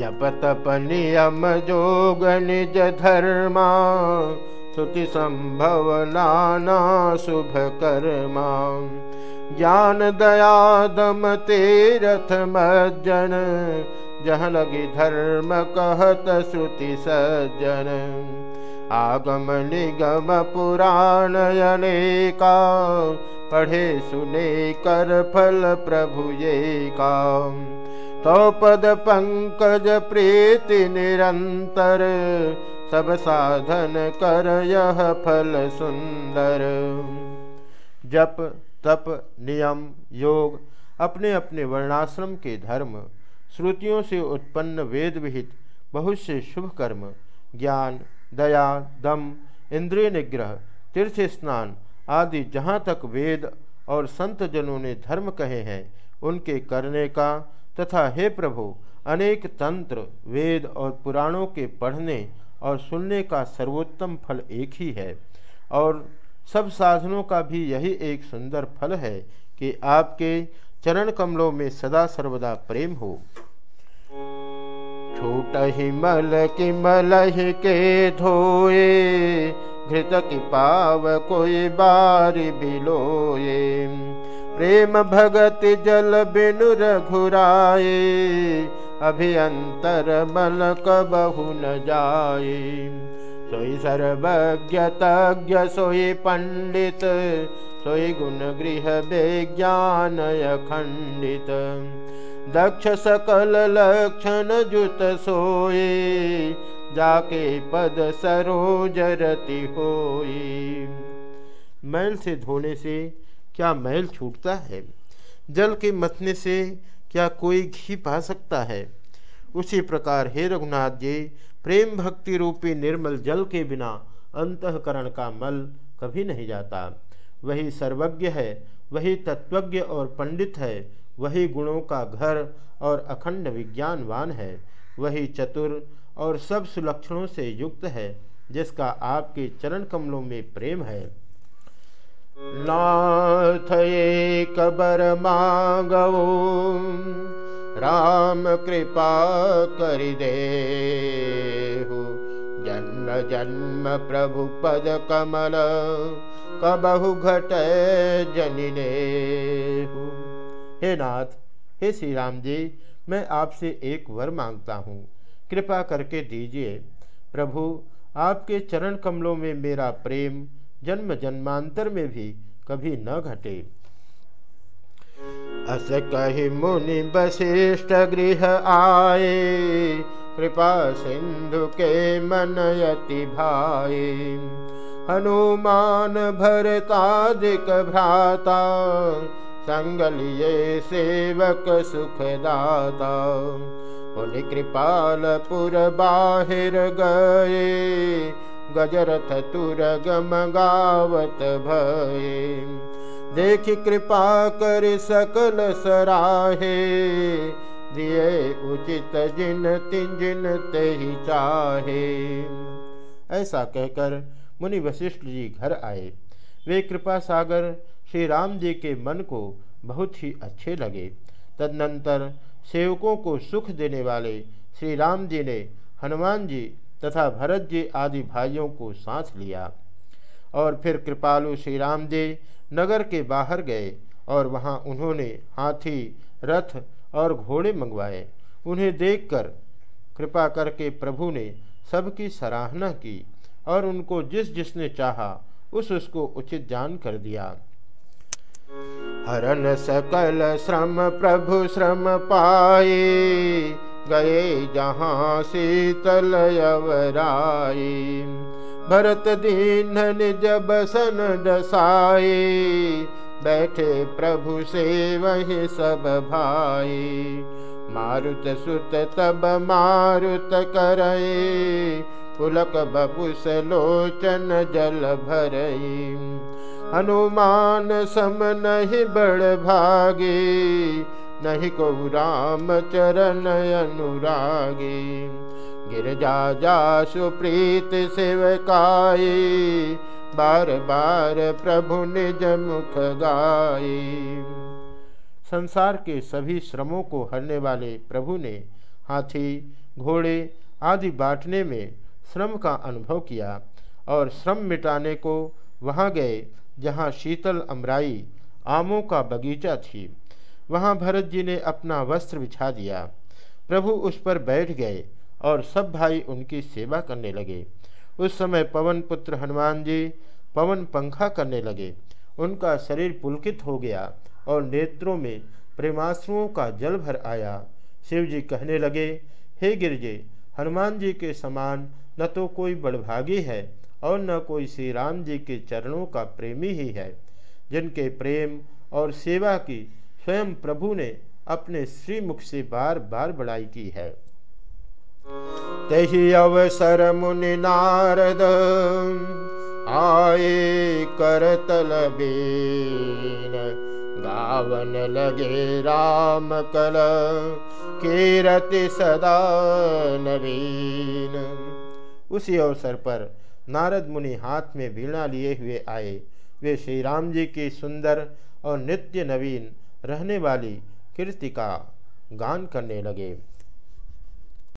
जप तप नियम जोग निज धर्मा श्रुति संभव नाना शुभ कर्मा ज्ञान दया दम तीरथ मज्जन जह लगी धर्म कहत श्रुति सज्जन। आगम निगम पुराण अनेका पढ़े सुने कर फल प्रभु ये काम तो पद पंकज प्रीति निरंतर, सब साधन कर यह फल सुंदर। जप, तप, नियम, योग अपने अपने वर्णाश्रम के धर्म, श्रुतियों से उत्पन्न वेद विहित, बहुत से शुभ कर्म, ज्ञान, दया, दम, इंद्रिय निग्रह, तीर्थ स्नान आदि जहाँ तक वेद और संत जनों ने धर्म कहे हैं, उनके करने का तथा हे प्रभु, अनेक तंत्र, वेद और पुराणों के पढ़ने और सुनने का सर्वोत्तम फल एक ही है। और सब साधनों का भी यही एक सुंदर फल है कि आपके चरण कमलों में सदा सर्वदा प्रेम हो। छूट ही मल की मल के धोए, घृत की पाव कोई बारी बिलोए प्रेम भगत जल बिनु रघुराए अभियंतर मल कबहु न जाए सोई सर्वज्ञ तज्ञ, सोई पंडित, सोई गुण गृह विज्ञान खंडित। दक्ष सकल लक्षण जुत सोए, जाके पद सरोज रति होई मैल से धोने से क्या मैल छूटता है? जल के मथने से क्या कोई घी पा सकता है? उसी प्रकार हे रघुनाथ जी, प्रेम भक्ति रूपी निर्मल जल के बिना अंतकरण का मल कभी नहीं जाता। वही सर्वज्ञ है, वही तत्वज्ञ और पंडित है, वही गुणों का घर और अखंड विज्ञानवान है, वही चतुर और सब सुलक्षणों से युक्त है, जिसका आपके चरण कमलों में प्रेम है। नाथ एक बर मांगो राम कृपा कर दे जन्म जन्म प्रभु पद कमल, कबहु घट जनिने हे नाथ, हे श्री राम जी, मैं आपसे एक वर माँगता हूँ। कृपा करके दीजिए, प्रभु, आपके चरण कमलों में मेरा प्रेम जन्म जन्मांतर में भी कभी न घटे। अस कही, मुनि वशिष्ठ गृह आए, कृपा सिंधु के मनयति भाई हनुमान भरतादिक भ्राता, संग लिए सेवक सुखदाता। पुनि कृपाल पुर बाहिर गए गजरथ तुर गावत भये। देख कृपा कर सकल सराहे दिए उचित जिन तिंजिन ते ही चाहे। ऐसा कहकर मुनि वशिष्ठ जी घर आए। वे कृपा सागर श्री राम जी के मन को बहुत ही अच्छे लगे। तदनंतर सेवकों को सुख देने वाले श्री राम जी ने हनुमान जी तथा भरत जी आदि भाइयों को सांस लिया और फिर कृपालु श्री राम जी नगर के बाहर गए और वहाँ उन्होंने हाथी, रथ और घोड़े मंगवाए। उन्हें देखकर कृपा करके प्रभु ने सबकी सराहना की और उनको जिस जिसने चाहा, उस उसको उचित जान कर दिया। हरन सकल श्रम प्रभु श्रम पाए। गए जहाँ शीतल अवराई भरत दीन निज बसन दसाए बैठे प्रभु से वही सब भाई। मारुत सुत तब मारुत करे पुलक बबुस लोचन जल भरई। हनुमान सम नहीं बड़ भागे नहीं को राम चरण अनुरागे। गिरजा जा सुप्रीत सेवकाई, बार बार प्रभु निज मुख गाये संसार के सभी श्रमों को हरने वाले प्रभु ने हाथी, घोड़े आदि बांटने में श्रम का अनुभव किया और श्रम मिटाने को वहाँ गए जहाँ शीतल अमराई आमों का बगीचा थी। वहाँ भरत जी ने अपना वस्त्र बिछा दिया। प्रभु उस पर बैठ गए और सब भाई उनकी सेवा करने लगे। उस समय पवन पुत्र हनुमान जी पवन पंखा करने लगे। उनका शरीर पुलकित हो गया और नेत्रों में प्रेमाश्रुओं का जल भर आया। शिव जी कहने लगे, हे गिरजे, हनुमान जी के समान न तो कोई बड़भागी है और न कोई श्री राम जी के चरणों का प्रेमी ही है। जिनके प्रेम और सेवा की स्वयं प्रभु ने अपने श्रीमुख से बार बार बड़ाई की है। तही अवसर मुनि नारद, आए करतल बेन। गावन लगे राम कल, कीरति सदा नवीन। उसी अवसर पर नारद मुनि हाथ में वीणा लिए हुए आए। वे श्री राम जी की सुंदर और नित्य नवीन रहने वाली कृतिका गान करने लगे।